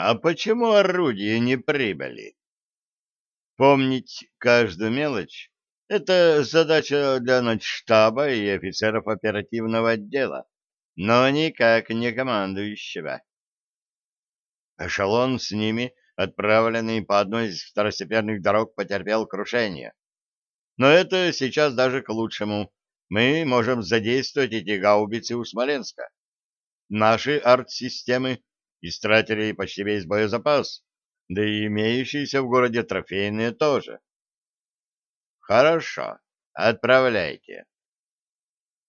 А почему орудия не прибыли? Помнить каждую мелочь — это задача для начштаба и офицеров оперативного отдела, но никак не командующего. Эшелон с ними, отправленный по одной из второстепенных дорог, потерпел крушение. Но это сейчас даже к лучшему. Мы можем задействовать эти гаубицы у Смоленска. Наши арт-системы истратили почти весь боезапас, да и имеющиеся в городе трофейные тоже. Хорошо, отправляйте.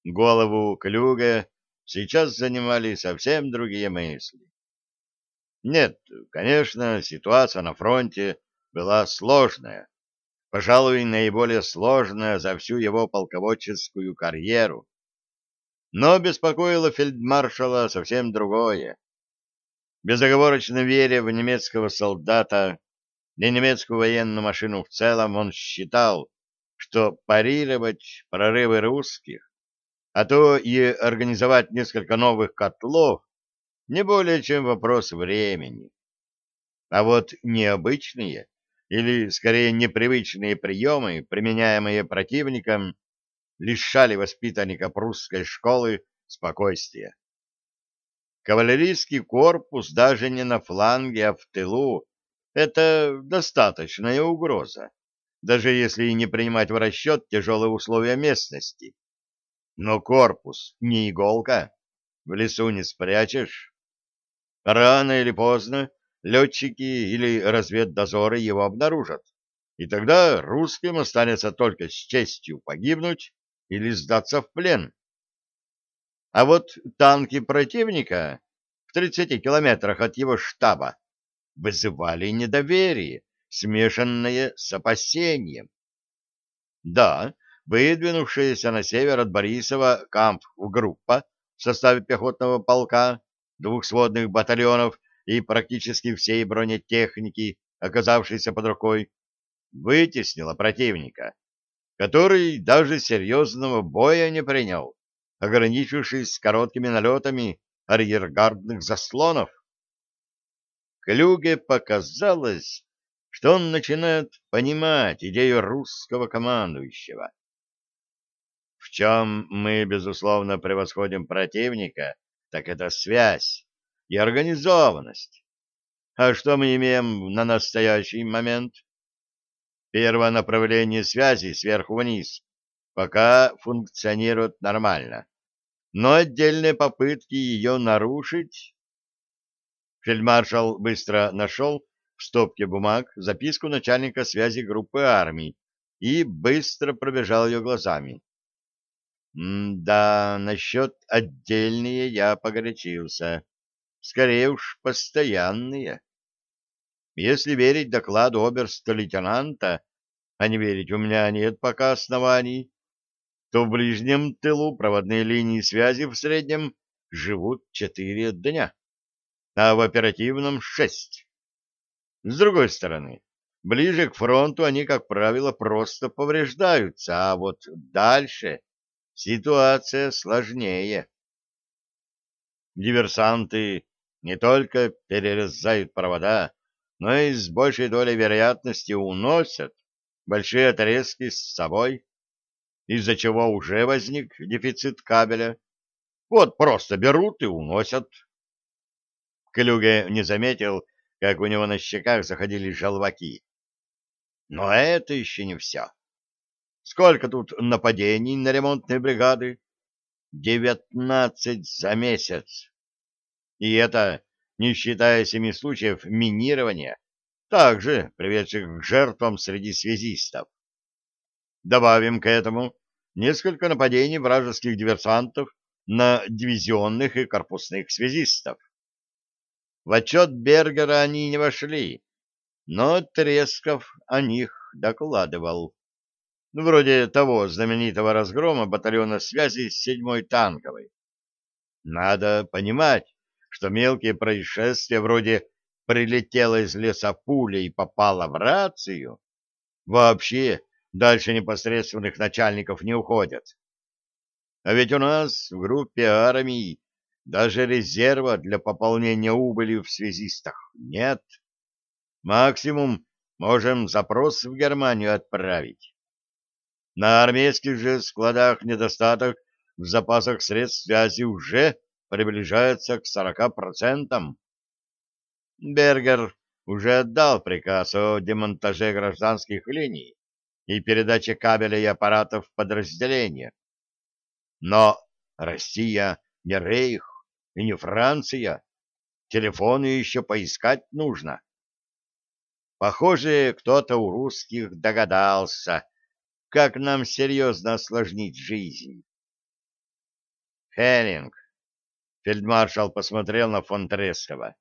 Голову Клюга сейчас занимали совсем другие мысли. Нет, конечно, ситуация на фронте была сложная, пожалуй, наиболее сложная за всю его полководческую карьеру. Но беспокоило фельдмаршала совсем другое. Безоговорочно веря в немецкого солдата и немецкую военную машину в целом, он считал, что парировать прорывы русских, а то и организовать несколько новых котлов не более чем вопрос времени. А вот необычные или, скорее, непривычные приемы, применяемые противником, лишали воспитанника прусской школы спокойствия. Кавалерийский корпус даже не на фланге, а в тылу — это достаточная угроза, даже если и не принимать в расчет тяжелые условия местности. Но корпус не иголка, в лесу не спрячешь. Рано или поздно летчики или разведдозоры его обнаружат, и тогда русским останется только с честью погибнуть или сдаться в плен. А вот танки противника в 30 километрах от его штаба вызывали недоверие, смешанное с опасением. Да, выдвинувшаяся на север от Борисова камп-группа в составе пехотного полка, двух сводных батальонов и практически всей бронетехники, оказавшейся под рукой, вытеснила противника, который даже серьезного боя не принял ограничившись короткими налетами арьергардных заслонов. Клюге показалось, что он начинает понимать идею русского командующего. В чем мы, безусловно, превосходим противника, так это связь и организованность. А что мы имеем на настоящий момент? Первое направление связи сверху вниз пока функционирует нормально но отдельные попытки ее нарушить... Фельдмаршал быстро нашел в стопке бумаг записку начальника связи группы армий и быстро пробежал ее глазами. да, насчет отдельные я погорячился. Скорее уж, постоянные. Если верить докладу оберста-лейтенанта, а не верить у меня нет пока оснований, то в ближнем тылу проводные линии связи в среднем живут четыре дня, а в оперативном — шесть. С другой стороны, ближе к фронту они, как правило, просто повреждаются, а вот дальше ситуация сложнее. Диверсанты не только перерезают провода, но и с большей долей вероятности уносят большие отрезки с собой из-за чего уже возник дефицит кабеля. Вот просто берут и уносят. Клюге не заметил, как у него на щеках заходили желваки. Но это еще не все. Сколько тут нападений на ремонтные бригады? Девятнадцать за месяц. И это не считая семи случаев минирования, также приведших к жертвам среди связистов. Добавим к этому несколько нападений вражеских диверсантов на дивизионных и корпусных связистов. В отчет Бергера они не вошли, но Тресков о них докладывал. Ну, вроде того знаменитого разгрома батальона связи с седьмой танковой. Надо понимать, что мелкие происшествия вроде прилетела из леса пуля и попала в рацию, вообще дальше непосредственных начальников не уходят. А ведь у нас в группе армий даже резерва для пополнения убыли в связистах нет. Максимум можем запрос в Германию отправить. На армейских же складах недостаток в запасах средств связи уже приближается к 40%. Бергер уже отдал приказ о демонтаже гражданских линий и передаче кабелей и аппаратов в подразделения. Но Россия не Рейх и не Франция. Телефоны еще поискать нужно. Похоже, кто-то у русских догадался, как нам серьезно осложнить жизнь. Херинг, фельдмаршал посмотрел на фон Трескова.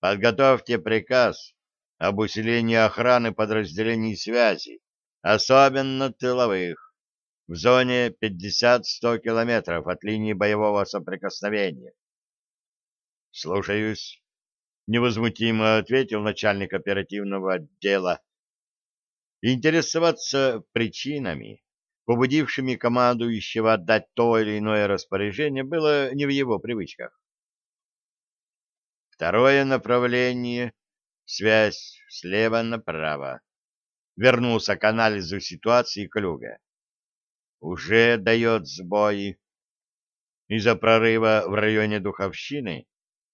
Подготовьте приказ об усилении охраны подразделений связи, особенно тыловых, в зоне 50-100 километров от линии боевого соприкосновения. Слушаюсь невозмутимо ответил начальник оперативного отдела. Интересоваться причинами, побудившими командующего отдать то или иное распоряжение, было не в его привычках. Второе направление — связь слева направо. Вернулся к анализу ситуации Клюга. Уже дает сбои. Из-за прорыва в районе Духовщины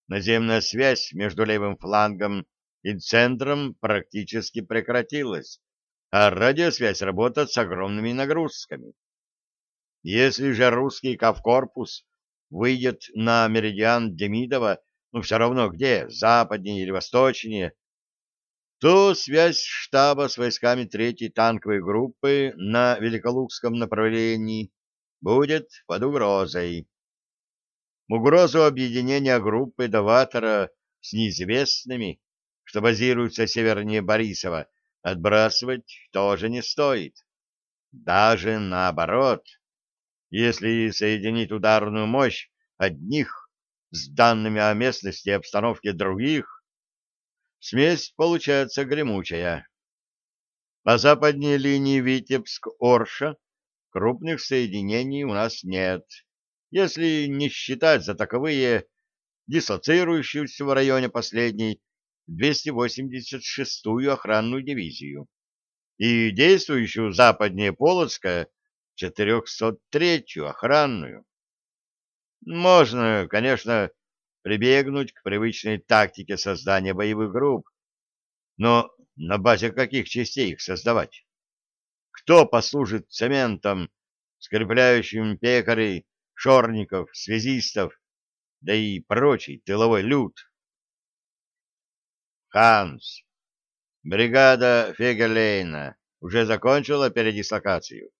наземная связь между левым флангом и центром практически прекратилась, а радиосвязь работает с огромными нагрузками. Если же русский кавкорпус выйдет на меридиан Демидова, ну все равно где, западнее или восточнее, то связь штаба с войсками третьей танковой группы на Великолукском направлении будет под угрозой. Угрозу объединения группы Даватора с неизвестными, что базируются севернее Борисова, отбрасывать тоже не стоит. Даже наоборот, если соединить ударную мощь одних с данными о местности и обстановке других, смесь получается гремучая. По западней линии Витебск-Орша крупных соединений у нас нет если не считать за таковые дислоцирующуюся в районе последней 286-ю охранную дивизию и действующую западнее Полоцка 403-ю охранную. Можно, конечно, прибегнуть к привычной тактике создания боевых групп, но на базе каких частей их создавать? Кто послужит цементом, скрепляющим пекарей шорников, связистов, да и прочий тыловой люд. Ханс, бригада Фегелейна уже закончила передислокацию?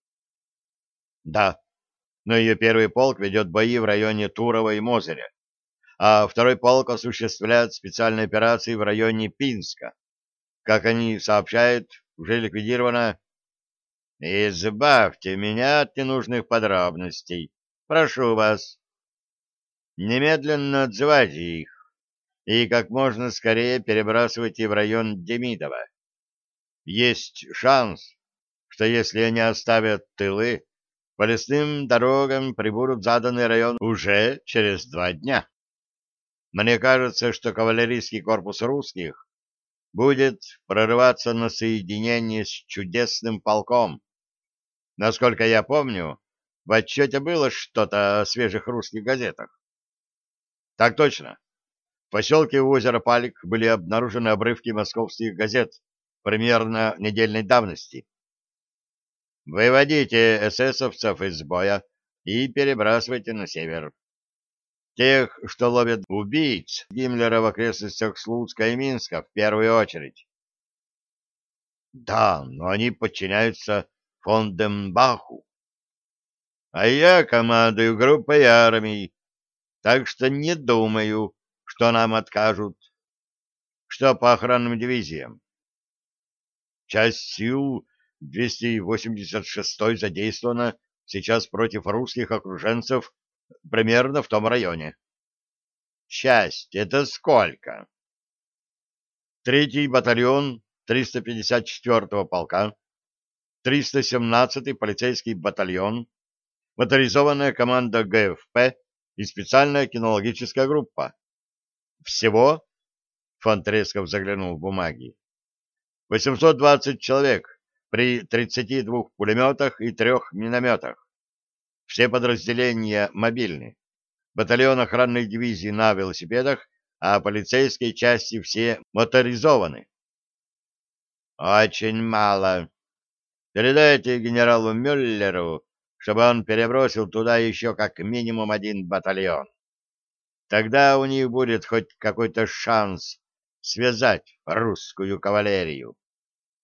Да, но ее первый полк ведет бои в районе Турова и Мозыря, а второй полк осуществляет специальные операции в районе Пинска. Как они сообщают, уже ликвидировано... Избавьте меня от ненужных подробностей, Прошу вас, немедленно отзывайте их и как можно скорее перебрасывайте в район Демидова. Есть шанс, что если они оставят тылы, по лесным дорогам прибудут в заданный район уже через два дня. Мне кажется, что кавалерийский корпус русских будет прорываться на соединение с чудесным полком. Насколько я помню, в отчете было что-то о свежих русских газетах? Так точно. В поселке у озера Палик были обнаружены обрывки московских газет примерно недельной давности. Выводите эсэсовцев из боя и перебрасывайте на север. Тех, что ловят убийц Гиммлера в окрестностях Слуцка и Минска в первую очередь. Да, но они подчиняются Фонденбаху а я командую группой армий, так что не думаю, что нам откажут. Что по охранным дивизиям? Часть сил 286-й задействована сейчас против русских окруженцев примерно в том районе. Часть — это сколько? Третий батальон 354-го полка, 317-й полицейский батальон, моторизованная команда ГФП и специальная кинологическая группа. Всего, фон Тресков заглянул в бумаги, 820 человек при 32 пулеметах и трех минометах. Все подразделения мобильны. Батальон охранной дивизии на велосипедах, а полицейские части все моторизованы. Очень мало. Передайте генералу Мюллеру, чтобы он перебросил туда еще как минимум один батальон. Тогда у них будет хоть какой-то шанс связать русскую кавалерию.